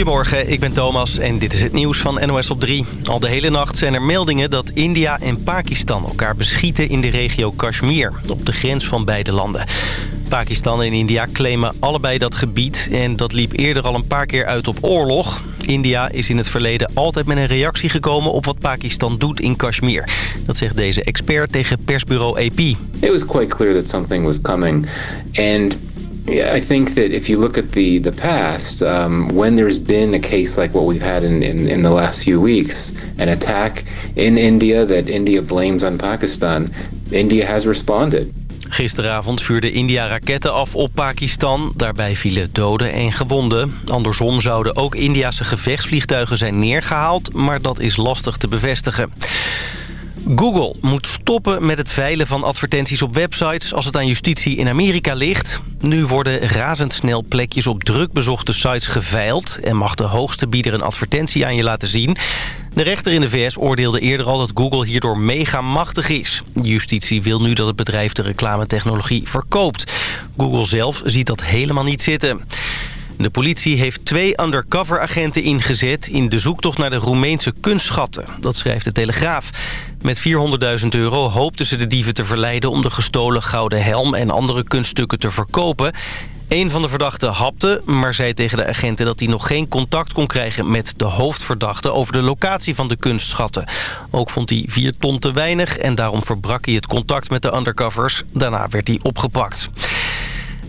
Goedemorgen, ik ben Thomas en dit is het nieuws van NOS op 3. Al de hele nacht zijn er meldingen dat India en Pakistan elkaar beschieten in de regio Kashmir, op de grens van beide landen. Pakistan en India claimen allebei dat gebied en dat liep eerder al een paar keer uit op oorlog. India is in het verleden altijd met een reactie gekomen op wat Pakistan doet in Kashmir. Dat zegt deze expert tegen persbureau AP. It was quite clear that something was coming and Yeah, I think that if you look at the the past, um, when there's been a case like what we've had in, in, in the last few weeks, an attack in India that India blames on Pakistan, India has responded. Gisteravond vuurde India raketten af op Pakistan. Daarbij vielen doden en gewonden. Andersom zouden ook Indiase gevechtsvliegtuigen zijn neergehaald... maar dat is lastig te bevestigen. Google moet stoppen met het veilen van advertenties op websites als het aan justitie in Amerika ligt. Nu worden razendsnel plekjes op drukbezochte sites geveild... en mag de hoogste bieder een advertentie aan je laten zien. De rechter in de VS oordeelde eerder al dat Google hierdoor mega machtig is. Justitie wil nu dat het bedrijf de reclametechnologie verkoopt. Google zelf ziet dat helemaal niet zitten. De politie heeft twee undercover-agenten ingezet... in de zoektocht naar de Roemeense kunstschatten. Dat schrijft de Telegraaf. Met 400.000 euro hoopten ze de dieven te verleiden... om de gestolen gouden helm en andere kunststukken te verkopen. Een van de verdachten hapte, maar zei tegen de agenten dat hij nog geen contact kon krijgen met de hoofdverdachte over de locatie van de kunstschatten. Ook vond hij vier ton te weinig en daarom verbrak hij het contact met de undercovers. Daarna werd hij opgepakt.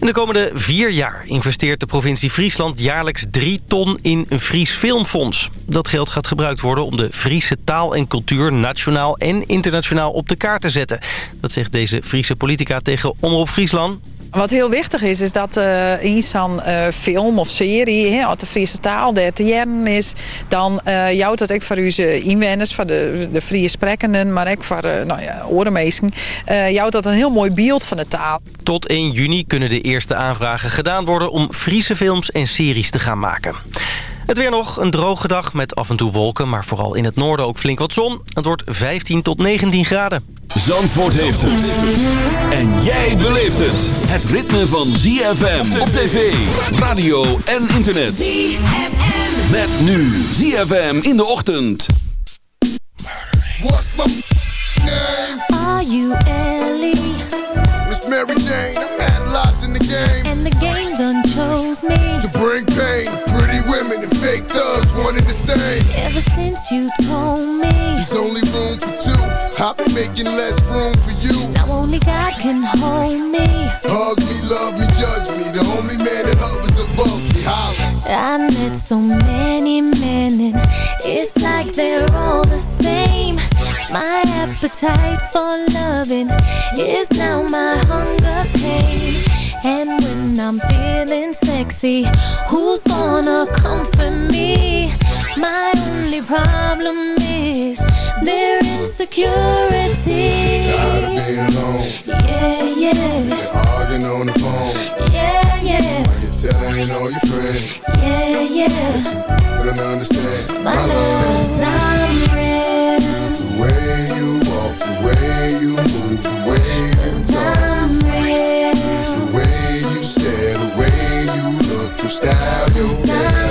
In de komende vier jaar investeert de provincie Friesland jaarlijks 3 ton in een Fries Filmfonds. Dat geld gaat gebruikt worden om de Friese taal en cultuur nationaal en internationaal op de kaart te zetten. Dat zegt deze Friese politica tegen Omroep Friesland. Wat heel wichtig is, is dat uh, zo'n uh, film of serie hè, de Friese taal de te is, dan uh, dat ook voor onze inwoners, voor de, de Friese sprekenden, maar ook voor uh, nou ja, orenmeesten, uh, jouwt dat een heel mooi beeld van de taal. Tot 1 juni kunnen de eerste aanvragen gedaan worden om Friese films en series te gaan maken. Het weer nog, een droge dag met af en toe wolken... maar vooral in het noorden ook flink wat zon. Het wordt 15 tot 19 graden. Zandvoort heeft het. En jij beleeft het. Het ritme van ZFM op tv, radio en internet. ZFM. Met nu ZFM in de ochtend. What's my name? Are you Ellie? Miss Mary Jane. I've had lots in the game. And the game done chose me. To bring pain to pretty women one and the same. Ever since you told me. There's only room for two. I've been making less room for you. Now only God can hold me. Hug me, love me, judge me. The only man that hovers above me. Holla. I met so many men and it's like they're all the same. My appetite for loving is now my hunger pain. And when I'm feeling sexy, who's gonna comfort me? My only problem is their insecurity. Tired of being alone. Yeah, yeah. Sick of arguing on the phone. Yeah, yeah. Why you telling all your friends? Yeah, yeah. But I don't understand. My love's I'm real. The way you walk, the way you move, the way instável.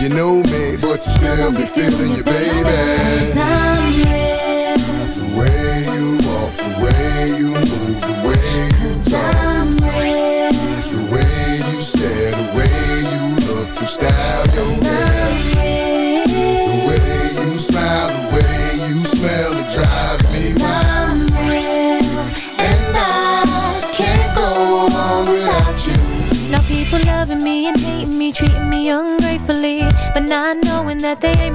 you know me, but you still be feeling your baby. I'm they ain't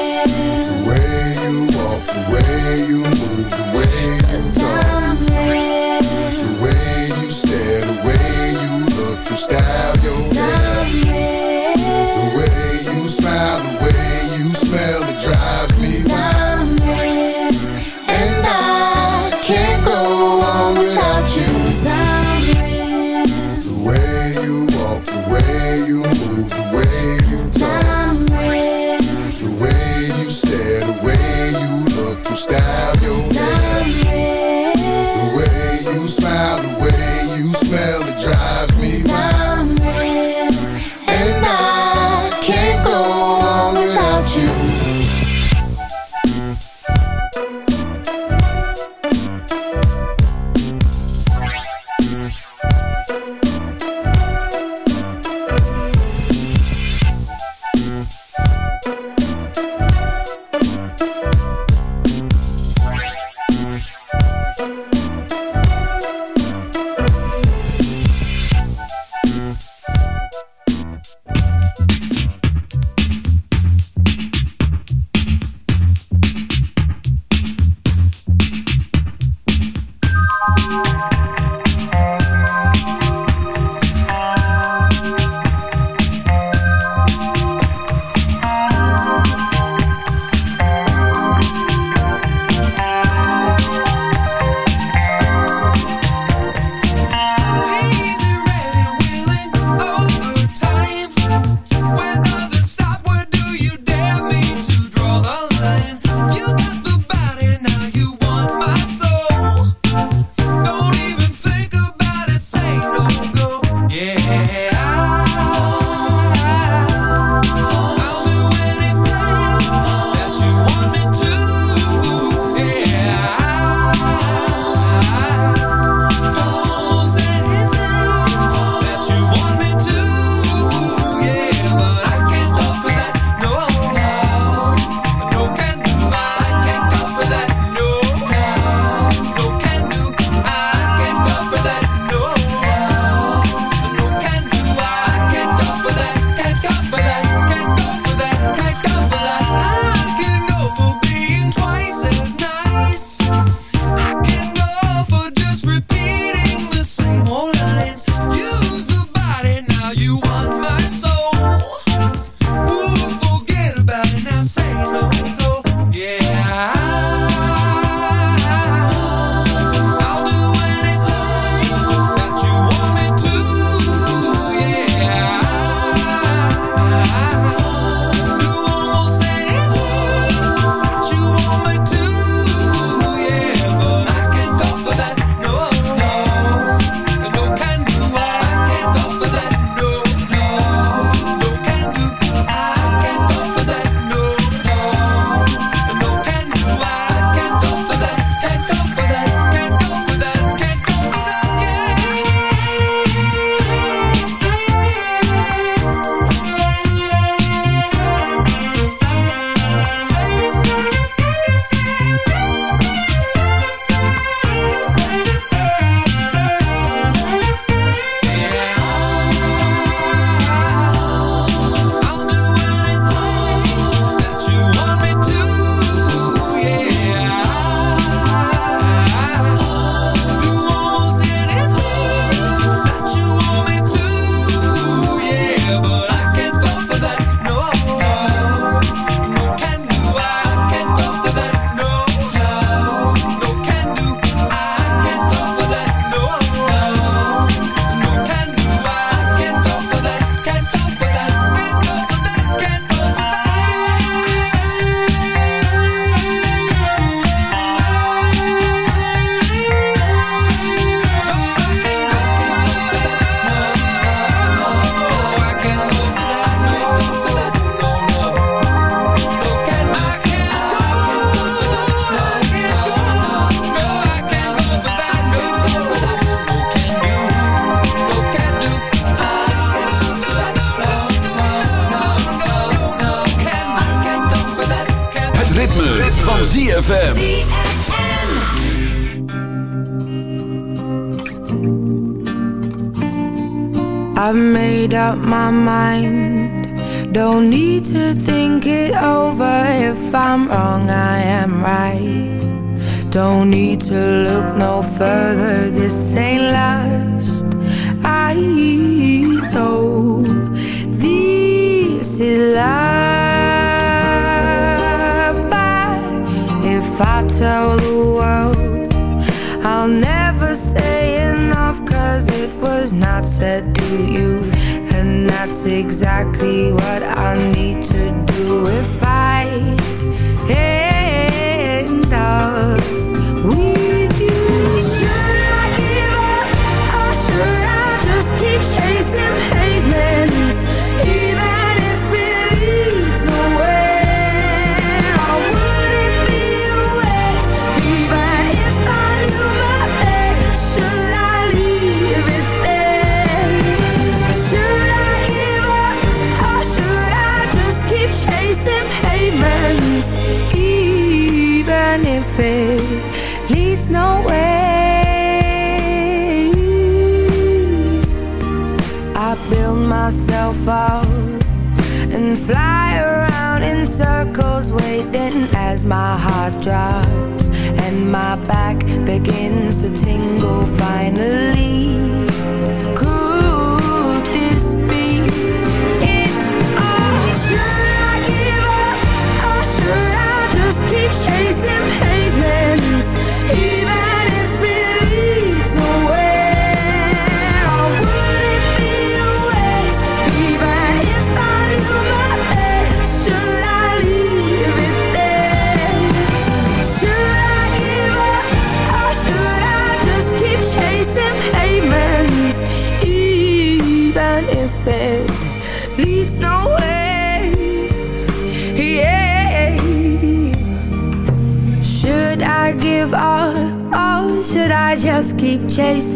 The way you move, the way you talk.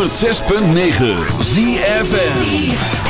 106.9 ZFN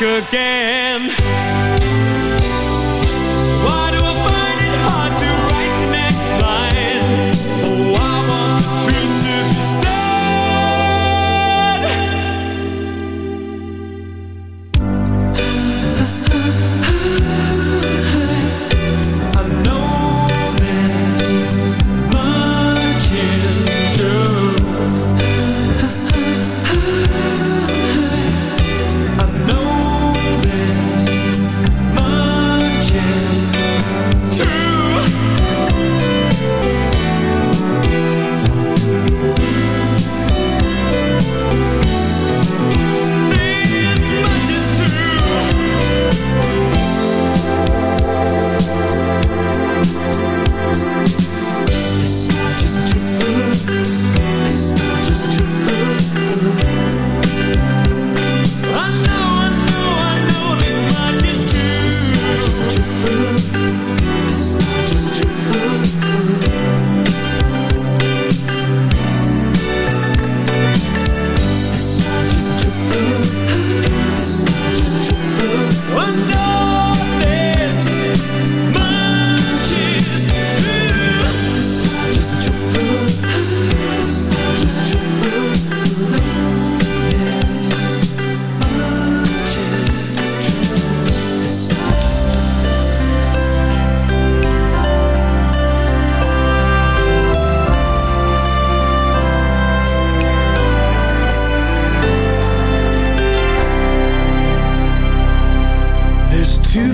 again.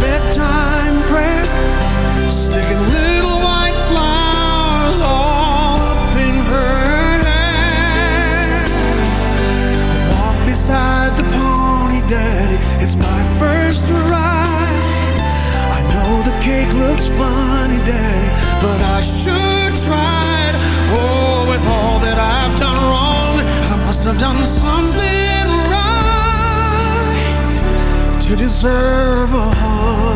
bedtime prayer. Sticking little white flowers all up in her hair. Walk beside the pony, daddy. It's my first ride. I know the cake looks funny, daddy But I sure tried. Oh, with all that I've done wrong I must have done something right To deserve a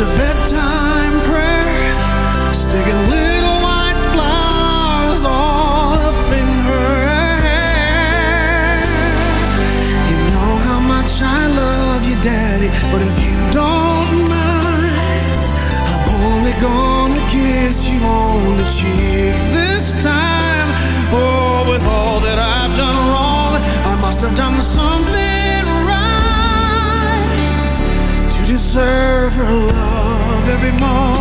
to More.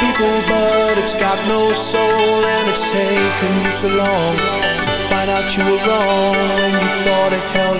People, but it's got no soul. And it's taken you so long to find out you were wrong when you thought it held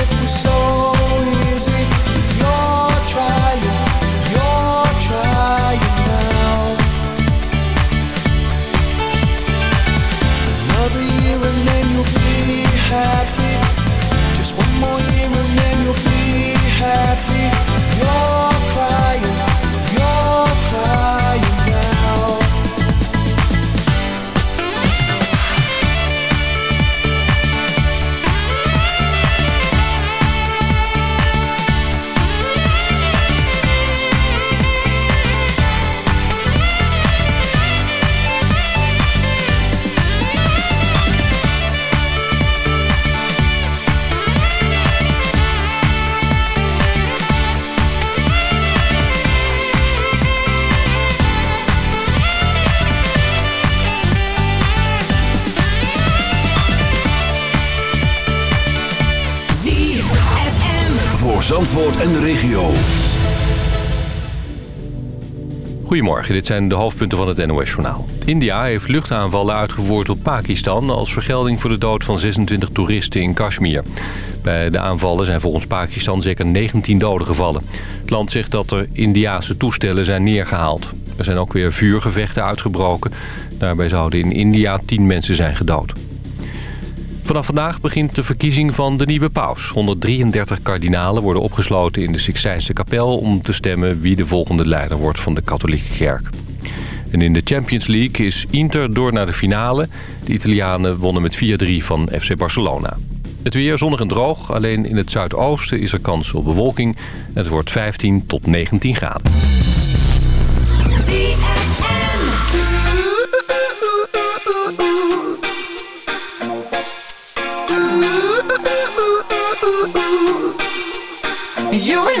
en de regio. Goedemorgen, dit zijn de hoofdpunten van het NOS-journaal. India heeft luchtaanvallen uitgevoerd op Pakistan... als vergelding voor de dood van 26 toeristen in Kashmir. Bij de aanvallen zijn volgens Pakistan zeker 19 doden gevallen. Het land zegt dat er Indiase toestellen zijn neergehaald. Er zijn ook weer vuurgevechten uitgebroken. Daarbij zouden in India 10 mensen zijn gedood. Vanaf vandaag begint de verkiezing van de nieuwe paus. 133 kardinalen worden opgesloten in de Sixtijnse kapel... om te stemmen wie de volgende leider wordt van de katholieke kerk. En in de Champions League is Inter door naar de finale. De Italianen wonnen met 4-3 van FC Barcelona. Het weer zonnig en droog. Alleen in het zuidoosten is er kans op bewolking. Het wordt 15 tot 19 graden. You and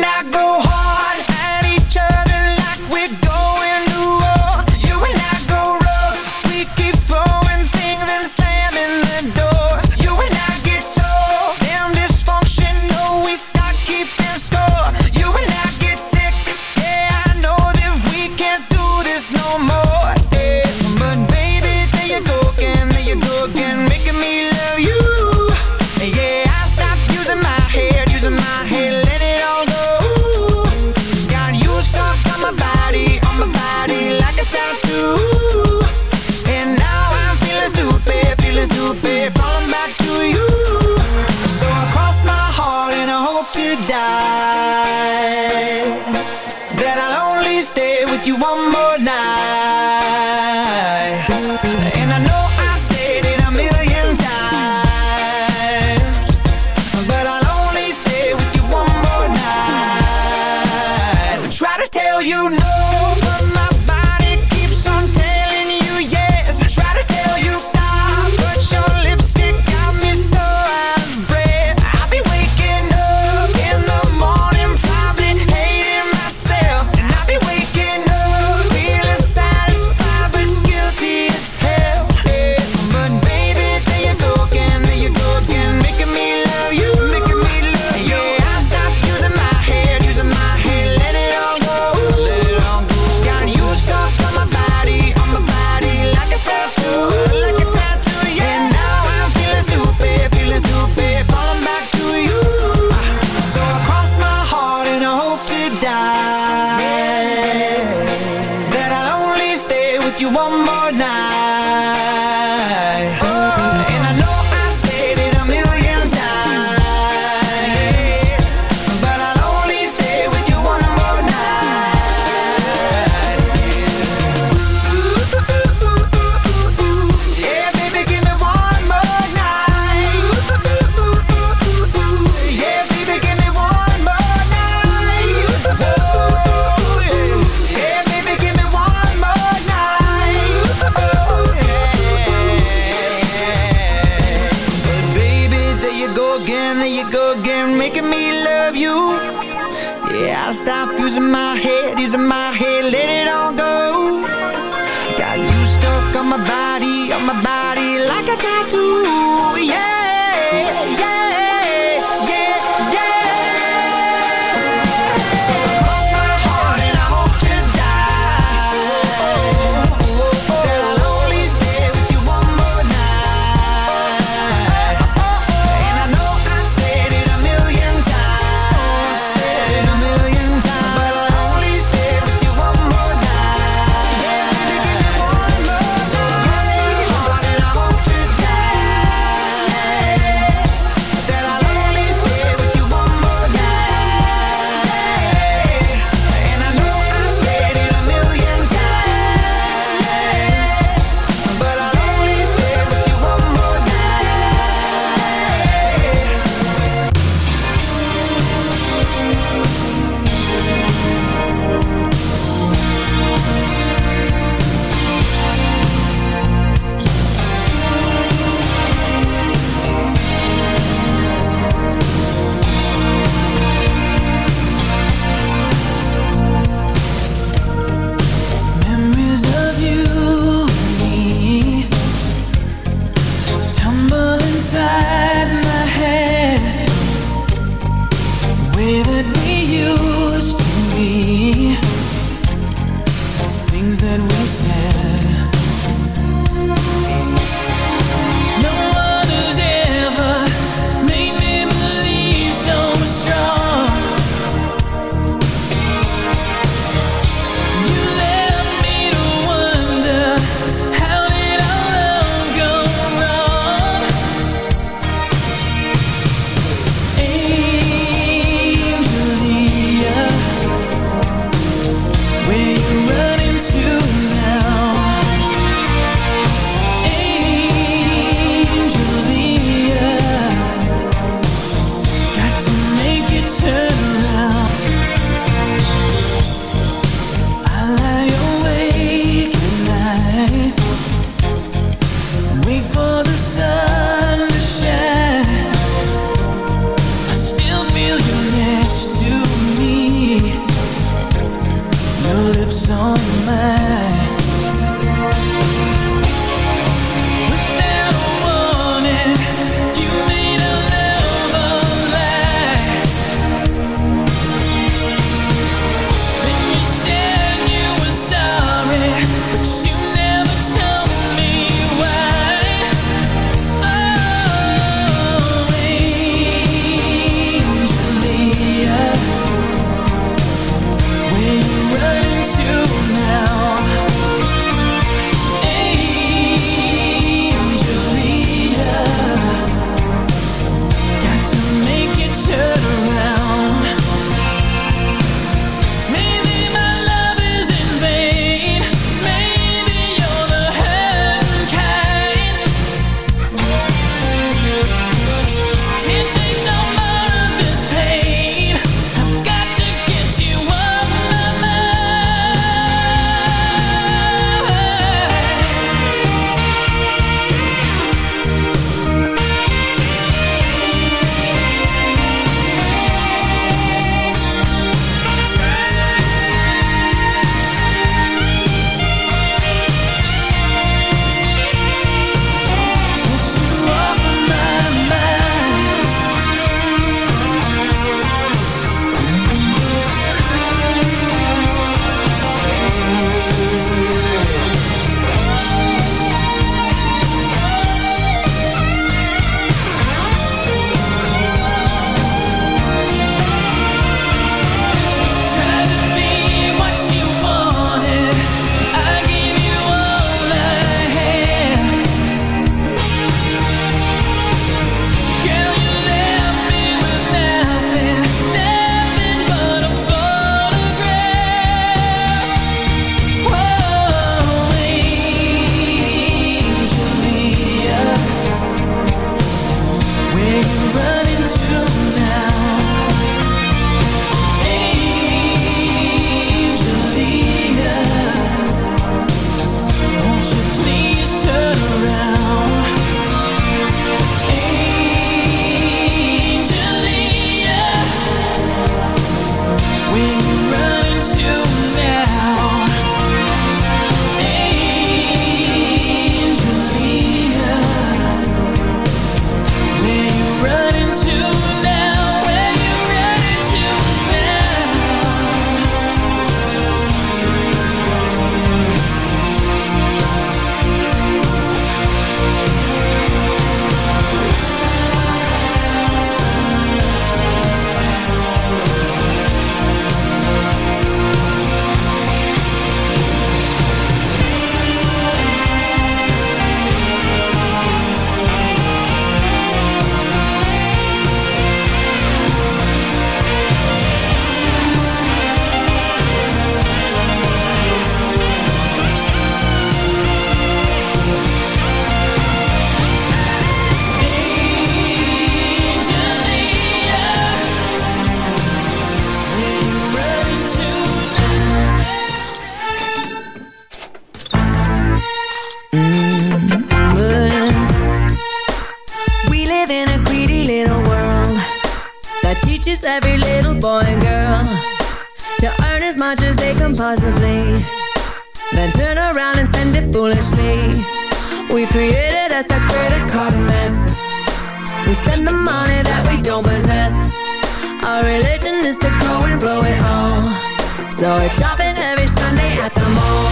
Sunday at the mall.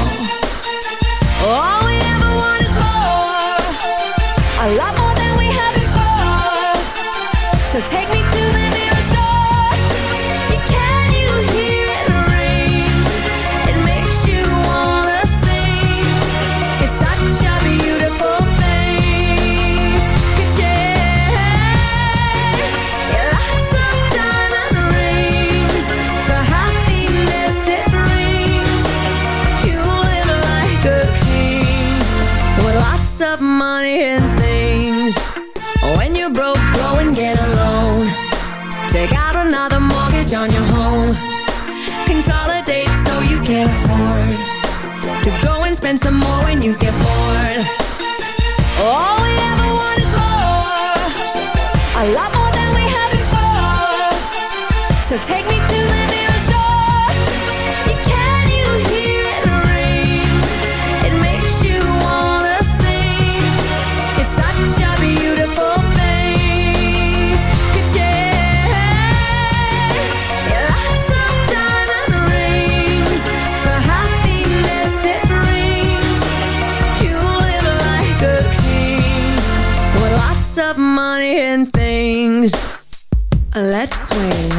All we ever wanted more, a lot more than we had before. So take me Let's swing.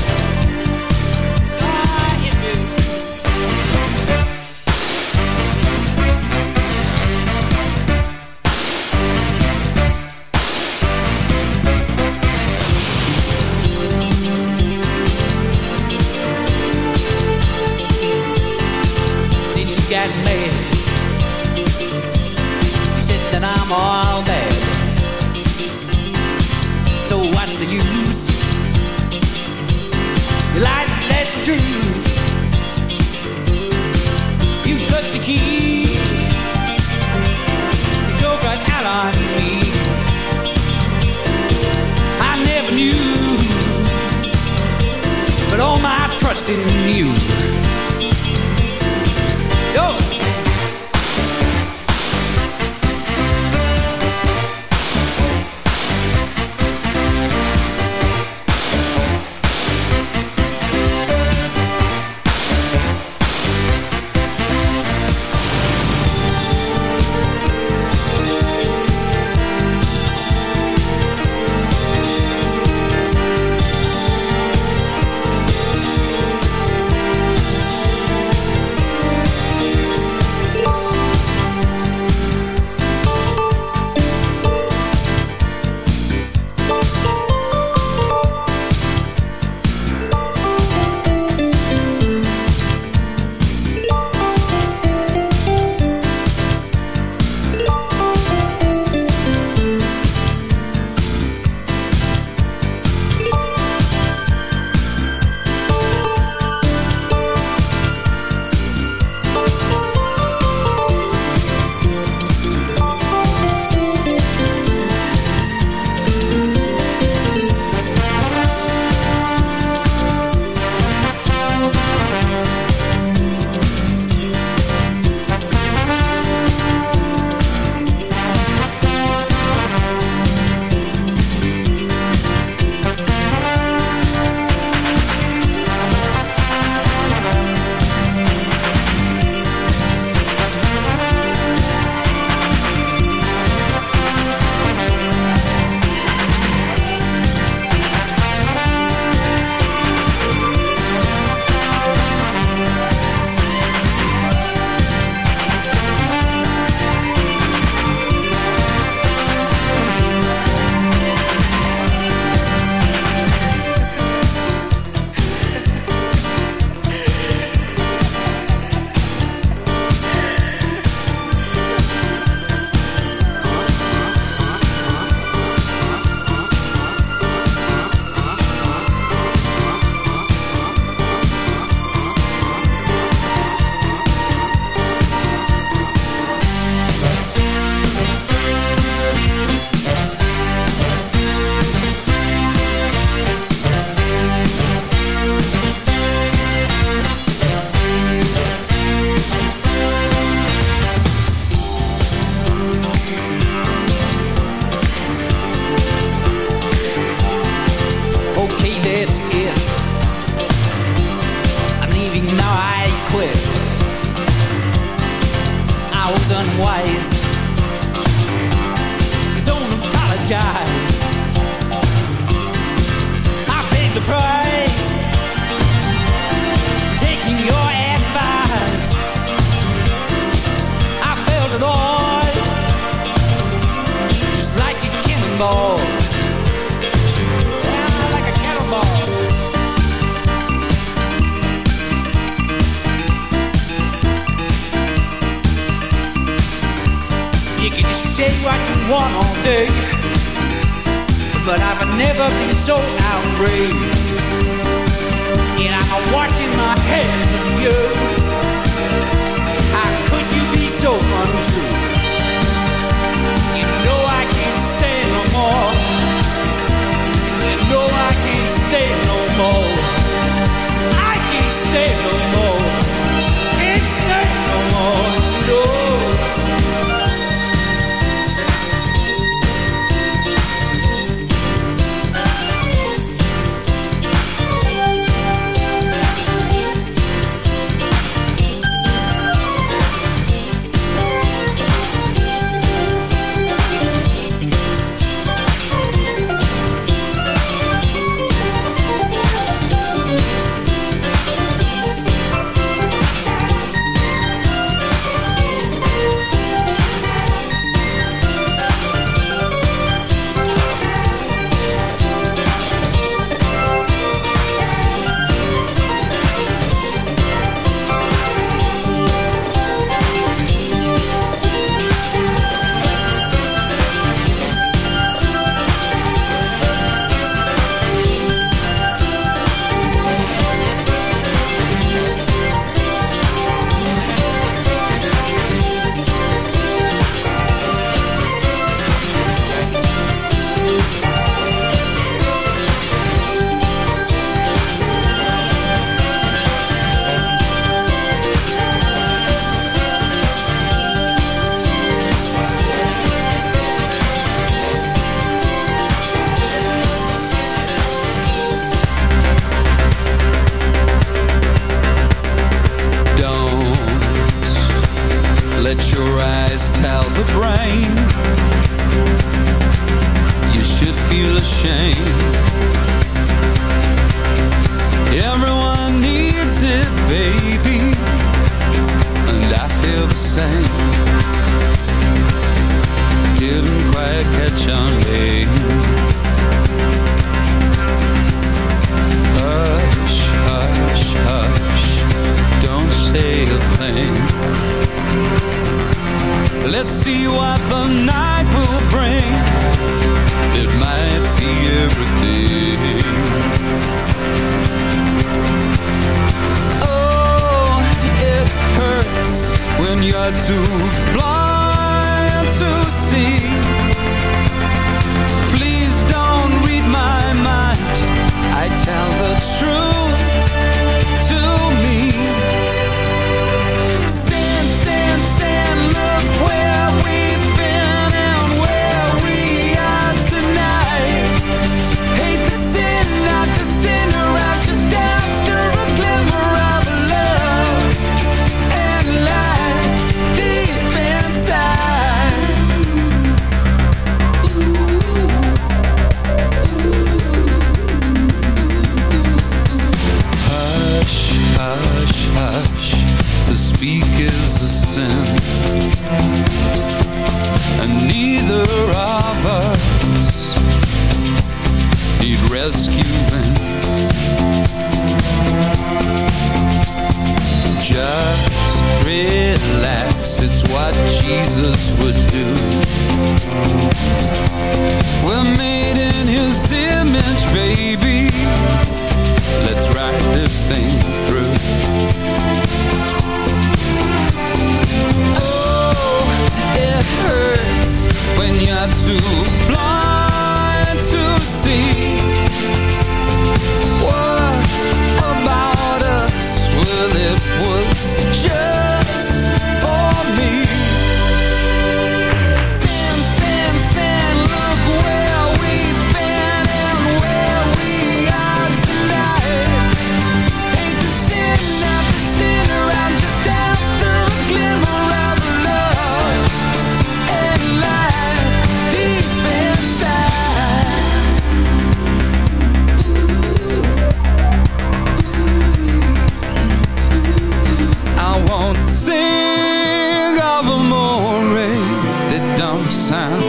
sound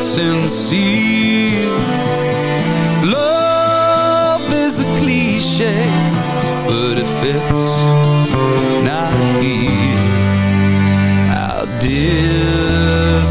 sincere. Love is a cliche But it fits not here. I'll disappear